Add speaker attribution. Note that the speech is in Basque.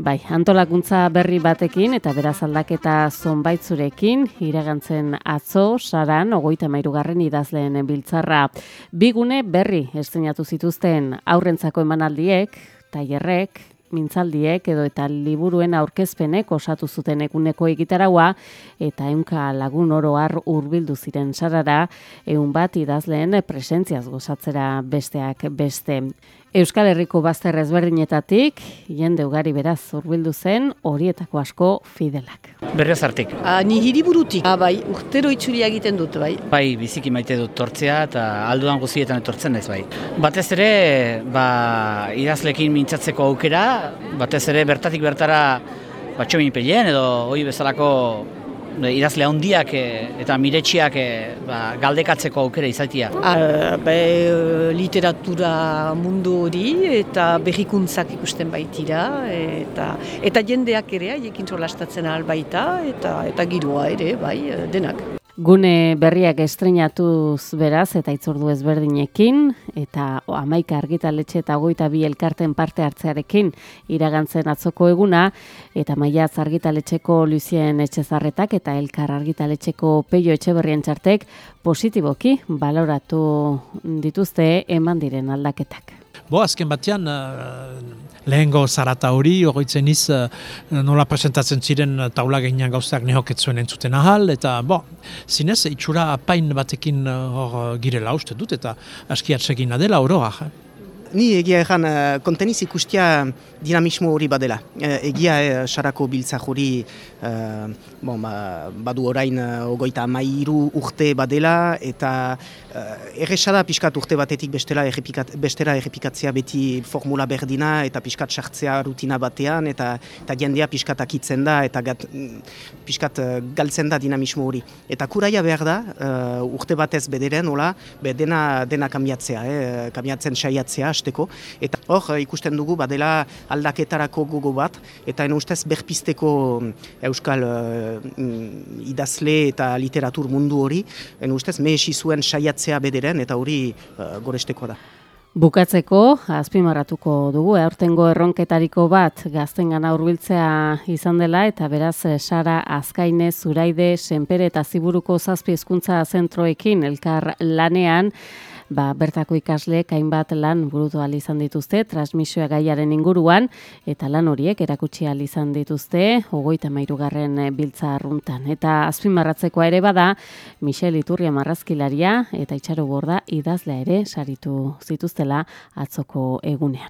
Speaker 1: Bai, antolakuntza berri batekin eta beraz aldaketa zonbaitzurekin iragantzen atzo, saran, ogoita mairugarren idazleen biltzarra. Bigune berri estenatu zituzten aurrentzako emanaldiek, tailerrek, mintzaldiek edo eta liburuen aurkezpenek osatu zuten eguneko egitaraua eta ehunka lagun oro har hurbildu ziren sarara ehun bat idazleen presentziaz gozatzera besteak beste. Euskal Herriko bazter ezberdinetatik, jende ugari beraz hurbildu zen, horietako asko fidelak.
Speaker 2: Berriozartik.
Speaker 3: Ah, ni hiriburutik. Ah, bai, urtero itxuria egiten dut, bai.
Speaker 2: Bai, biziki maite dut tortzea eta alduan guztietan etortzen naiz bai. Batez ere, ba, idazlekin mintzatzeko aukera, batez ere bertatik bertara batxomin peleen edo hoi bezalako idazle handiak e, eta miretxiak e, ba, galdekatzeko aukera izatia.
Speaker 3: A, be, literatura mundu hori eta berrikuntzak ikusten baitira eta eta jendeak ere haiekin solastatzen albaita eta eta giroa ere bai denak.
Speaker 1: Gune berriak estrenatuz beraz eta itzordu ezberdinekin eta amaika argitaletxe eta goita bi elkarten parte hartzearekin iragantzen atzoko eguna eta maiaz argitaletxeko Lucien Etxezarretak eta elkar argitaletxeko peio etxeberrien txartek positiboki baloratu dituzte eman diren aldaketak.
Speaker 4: Bo, azken batean, uh, lehengo zarata hori, horretzen iz, uh, nola presentatzen ziren taula gainean gauzteak nehoketzuen entzuten ahal, eta, bo, zinez, itxura apain batekin hor girela uste dut, eta askiatzegin adela oroa. Eh?
Speaker 5: Ni egia egan konteniz ikustia dinamismo hori badela. Egia e, sarako biltzak hori bon, ba, badu orain ogoita mairu urte badela eta erresada pixkat urte batetik bestela errepikat, bestera errepikatzea beti formula berdina eta pixkat sartzea rutina batean eta, eta jendea pixkat akitzen da eta gat, pixkat galtzen da dinamismo hori. Eta kuraia behar da urte batez bederen, hola, be dena, dena kambiatzea, eh? kambiatzen saiatzea, ikusteko. Eta hor ikusten dugu badela aldaketarako gogo bat, eta en ustez berpisteko mm, euskal uh, idazle eta literatur mundu hori, en ustez mehesi zuen saiatzea bederen, eta hori uh, goresteko da.
Speaker 1: Bukatzeko, azpimarratuko dugu, aurtengo erronketariko bat gaztengana hurbiltzea izan dela, eta beraz, Sara Azkaine, Zuraide, Senpere eta Ziburuko zazpi hezkuntza zentroekin elkar lanean, ba, bertako ikasleek hainbat lan burutu izan dituzte transmisioa gaiaren inguruan eta lan horiek erakutsi izan dituzte ogoita mairugarren biltza arruntan. Eta azpimarratzekoa ere bada, Michel Iturria marrazkilaria eta itxaro borda idazlea ere saritu zituztela atzoko egunean.